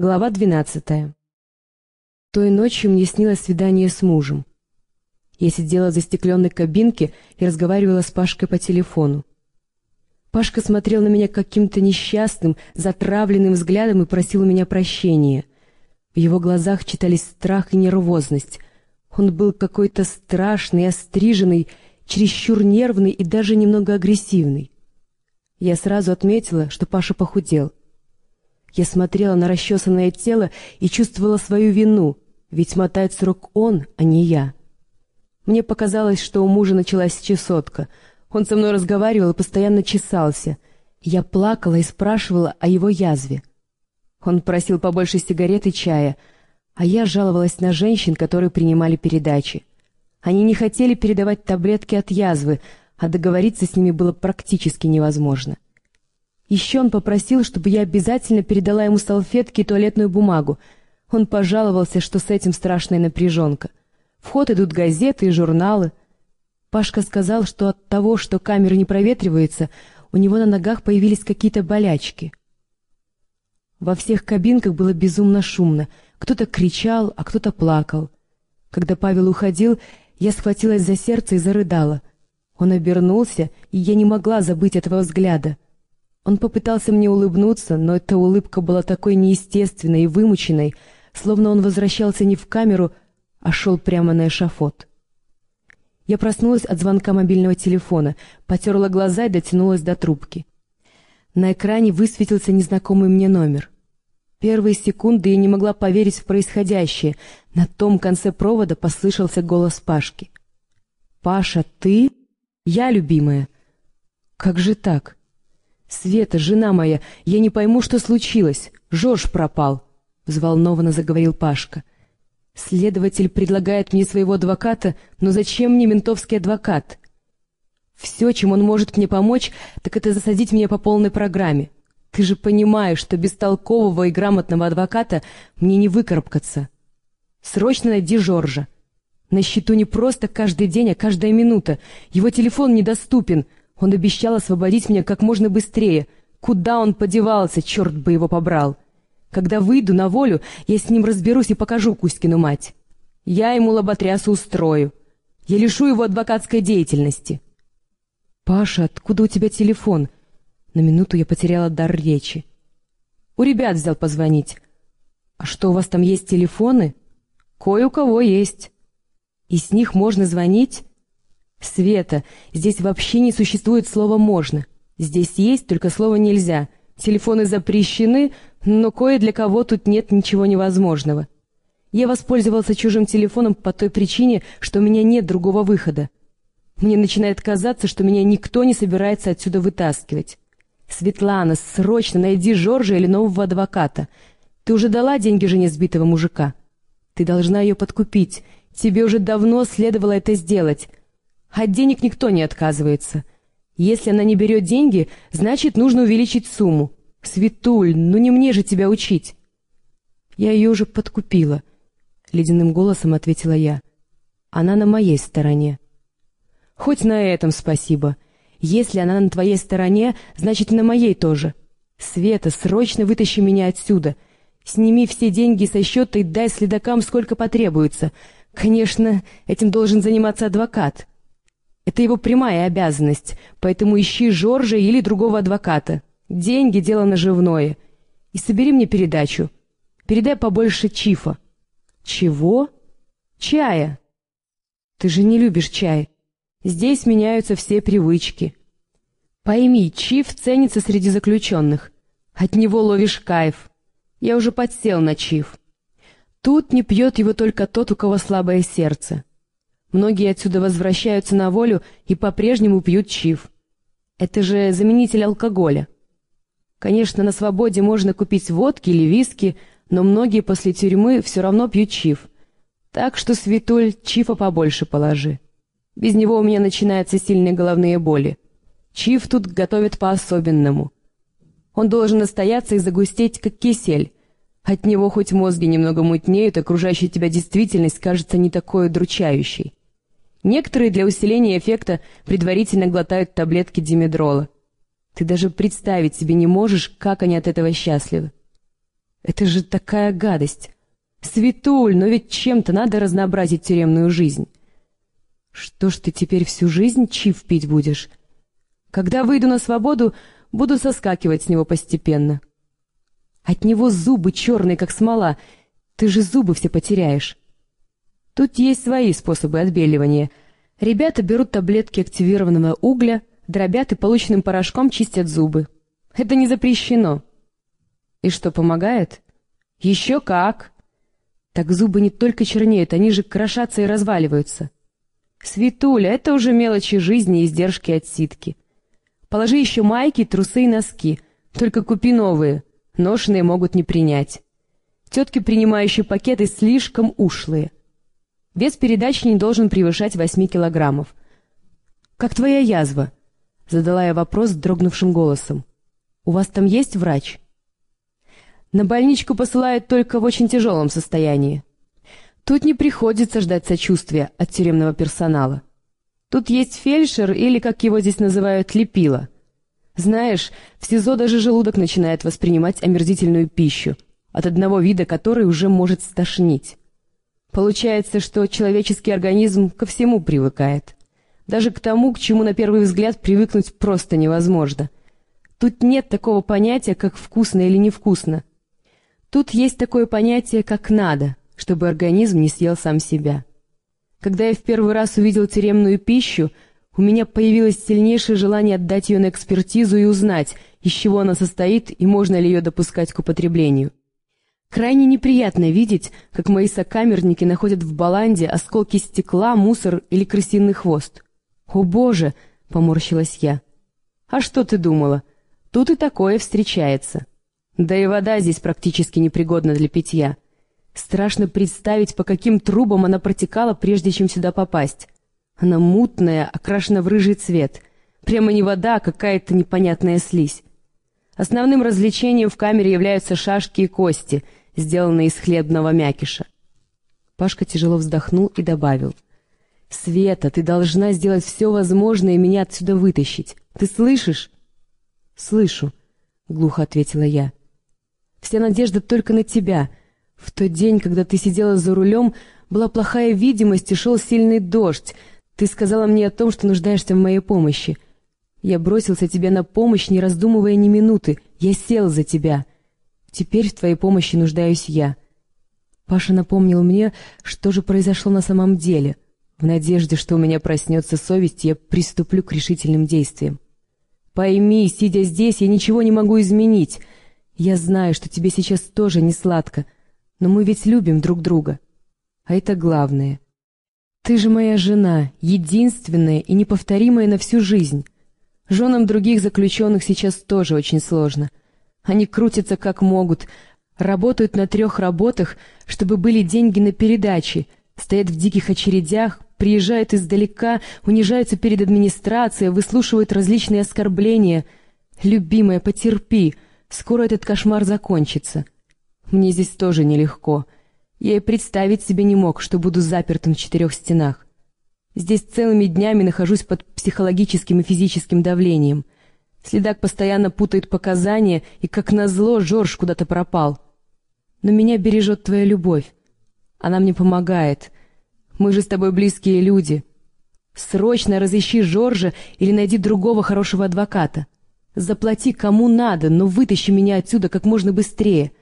Глава двенадцатая. Той ночью мне снилось свидание с мужем. Я сидела в застекленной кабинке и разговаривала с Пашкой по телефону. Пашка смотрел на меня каким-то несчастным, затравленным взглядом и просил у меня прощения. В его глазах читались страх и нервозность. Он был какой-то страшный, остриженный, чересчур нервный и даже немного агрессивный. Я сразу отметила, что Паша похудел. Я смотрела на расчесанное тело и чувствовала свою вину, ведь мотает срок он, а не я. Мне показалось, что у мужа началась чесотка. Он со мной разговаривал и постоянно чесался. Я плакала и спрашивала о его язве. Он просил побольше сигарет и чая, а я жаловалась на женщин, которые принимали передачи. Они не хотели передавать таблетки от язвы, а договориться с ними было практически невозможно. Еще он попросил, чтобы я обязательно передала ему салфетки и туалетную бумагу. Он пожаловался, что с этим страшная напряженка. В ход идут газеты и журналы. Пашка сказал, что от того, что камера не проветривается, у него на ногах появились какие-то болячки. Во всех кабинках было безумно шумно. Кто-то кричал, а кто-то плакал. Когда Павел уходил, я схватилась за сердце и зарыдала. Он обернулся, и я не могла забыть этого взгляда — он попытался мне улыбнуться, но эта улыбка была такой неестественной и вымученной, словно он возвращался не в камеру, а шел прямо на эшафот. Я проснулась от звонка мобильного телефона, потерла глаза и дотянулась до трубки. На экране высветился незнакомый мне номер. Первые секунды я не могла поверить в происходящее. На том конце провода послышался голос Пашки. «Паша, ты? Я, любимая?» «Как же так?» «Света, жена моя, я не пойму, что случилось. Жорж пропал», — взволнованно заговорил Пашка. «Следователь предлагает мне своего адвоката, но зачем мне ментовский адвокат? Все, чем он может мне помочь, так это засадить меня по полной программе. Ты же понимаешь, что без толкового и грамотного адвоката мне не выкарабкаться. Срочно найди Жоржа. На счету не просто каждый день, а каждая минута. Его телефон недоступен — он обещал освободить меня как можно быстрее. Куда он подевался, черт бы его побрал? Когда выйду на волю, я с ним разберусь и покажу Кузькину мать. Я ему лоботрясу устрою. Я лишу его адвокатской деятельности. «Паша, откуда у тебя телефон?» На минуту я потеряла дар речи. «У ребят взял позвонить». «А что, у вас там есть телефоны?» «Кое у кого есть». «И с них можно звонить?» «Света, здесь вообще не существует слова «можно». Здесь есть только слово «нельзя». Телефоны запрещены, но кое для кого тут нет ничего невозможного. Я воспользовался чужим телефоном по той причине, что у меня нет другого выхода. Мне начинает казаться, что меня никто не собирается отсюда вытаскивать. Светлана, срочно найди Жоржа или нового адвоката. Ты уже дала деньги жене сбитого мужика? Ты должна ее подкупить. Тебе уже давно следовало это сделать. От денег никто не отказывается. Если она не берет деньги, значит, нужно увеличить сумму. Светуль, ну не мне же тебя учить. Я ее уже подкупила, — ледяным голосом ответила я. Она на моей стороне. Хоть на этом спасибо. Если она на твоей стороне, значит, и на моей тоже. Света, срочно вытащи меня отсюда. Сними все деньги со счета и дай следакам сколько потребуется. Конечно, этим должен заниматься адвокат. Это его прямая обязанность, поэтому ищи Жоржа или другого адвоката. Деньги — дело наживное. И собери мне передачу. Передай побольше чифа. Чего? Чая. Ты же не любишь чай. Здесь меняются все привычки. Пойми, чиф ценится среди заключенных. От него ловишь кайф. Я уже подсел на чиф. Тут не пьет его только тот, у кого слабое сердце. Многие отсюда возвращаются на волю и по-прежнему пьют чиф. Это же заменитель алкоголя. Конечно, на свободе можно купить водки или виски, но многие после тюрьмы все равно пьют чиф. Так что, Светуль, чифа побольше положи. Без него у меня начинаются сильные головные боли. Чиф тут готовят по-особенному. Он должен настояться и загустеть, как кисель. От него хоть мозги немного мутнеют, окружающая тебя действительность кажется не такой удручающей. Некоторые для усиления эффекта предварительно глотают таблетки димедрола. Ты даже представить себе не можешь, как они от этого счастливы. Это же такая гадость! Светуль, но ведь чем-то надо разнообразить тюремную жизнь. Что ж ты теперь всю жизнь чиф пить будешь? Когда выйду на свободу, буду соскакивать с него постепенно. От него зубы черные, как смола. Ты же зубы все потеряешь. Тут есть свои способы отбеливания. Ребята берут таблетки активированного угля, дробят и полученным порошком чистят зубы. Это не запрещено. И что, помогает? Еще как. Так зубы не только чернеют, они же крошатся и разваливаются. Светуля, это уже мелочи жизни и издержки отсидки. Положи еще майки, трусы и носки. Только купи новые. Ношеные могут не принять. Тетки, принимающие пакеты, слишком ушлые. Вес передачи не должен превышать 8 килограммов. «Как твоя язва?» — задала я вопрос дрогнувшим голосом. «У вас там есть врач?» «На больничку посылают только в очень тяжелом состоянии. Тут не приходится ждать сочувствия от тюремного персонала. Тут есть фельдшер или, как его здесь называют, лепила. Знаешь, в СИЗО даже желудок начинает воспринимать омерзительную пищу, от одного вида которой уже может стошнить. Получается, что человеческий организм ко всему привыкает. Даже к тому, к чему на первый взгляд привыкнуть просто невозможно. Тут нет такого понятия, как вкусно или невкусно. Тут есть такое понятие, как «надо», чтобы организм не съел сам себя. Когда я в первый раз увидел тюремную пищу, у меня появилось сильнейшее желание отдать ее на экспертизу и узнать, из чего она состоит и можно ли ее допускать к употреблению. Крайне неприятно видеть, как мои сокамерники находят в баланде осколки стекла, мусор или крысиный хвост. «О, Боже!» — поморщилась я. «А что ты думала? Тут и такое встречается. Да и вода здесь практически непригодна для питья. Страшно представить, по каким трубам она протекала, прежде чем сюда попасть. Она мутная, окрашена в рыжий цвет. Прямо не вода, а какая-то непонятная слизь. Основным развлечением в камере являются шашки и кости — сделанный из хлебного мякиша. Пашка тяжело вздохнул и добавил. «Света, ты должна сделать все возможное и меня отсюда вытащить. Ты слышишь?» «Слышу», — глухо ответила я. «Вся надежда только на тебя. В тот день, когда ты сидела за рулем, была плохая видимость и шел сильный дождь. Ты сказала мне о том, что нуждаешься в моей помощи. Я бросился тебе на помощь, не раздумывая ни минуты. Я сел за тебя. Теперь в твоей помощи нуждаюсь я. Паша напомнил мне, что же произошло на самом деле. В надежде, что у меня проснется совесть, я приступлю к решительным действиям. Пойми, сидя здесь, я ничего не могу изменить. Я знаю, что тебе сейчас тоже не сладко, но мы ведь любим друг друга. А это главное. Ты же моя жена, единственная и неповторимая на всю жизнь. Женам других заключенных сейчас тоже очень сложно — они крутятся как могут, работают на трех работах, чтобы были деньги на передачи, стоят в диких очередях, приезжают издалека, унижаются перед администрацией, выслушивают различные оскорбления. «Любимая, потерпи, скоро этот кошмар закончится». Мне здесь тоже нелегко. Я и представить себе не мог, что буду запертым в четырех стенах. Здесь целыми днями нахожусь под психологическим и физическим давлением — Следак постоянно путает показания, и, как назло, Жорж куда-то пропал. Но меня бережет твоя любовь. Она мне помогает. Мы же с тобой близкие люди. Срочно разыщи Жоржа или найди другого хорошего адвоката. Заплати кому надо, но вытащи меня отсюда как можно быстрее.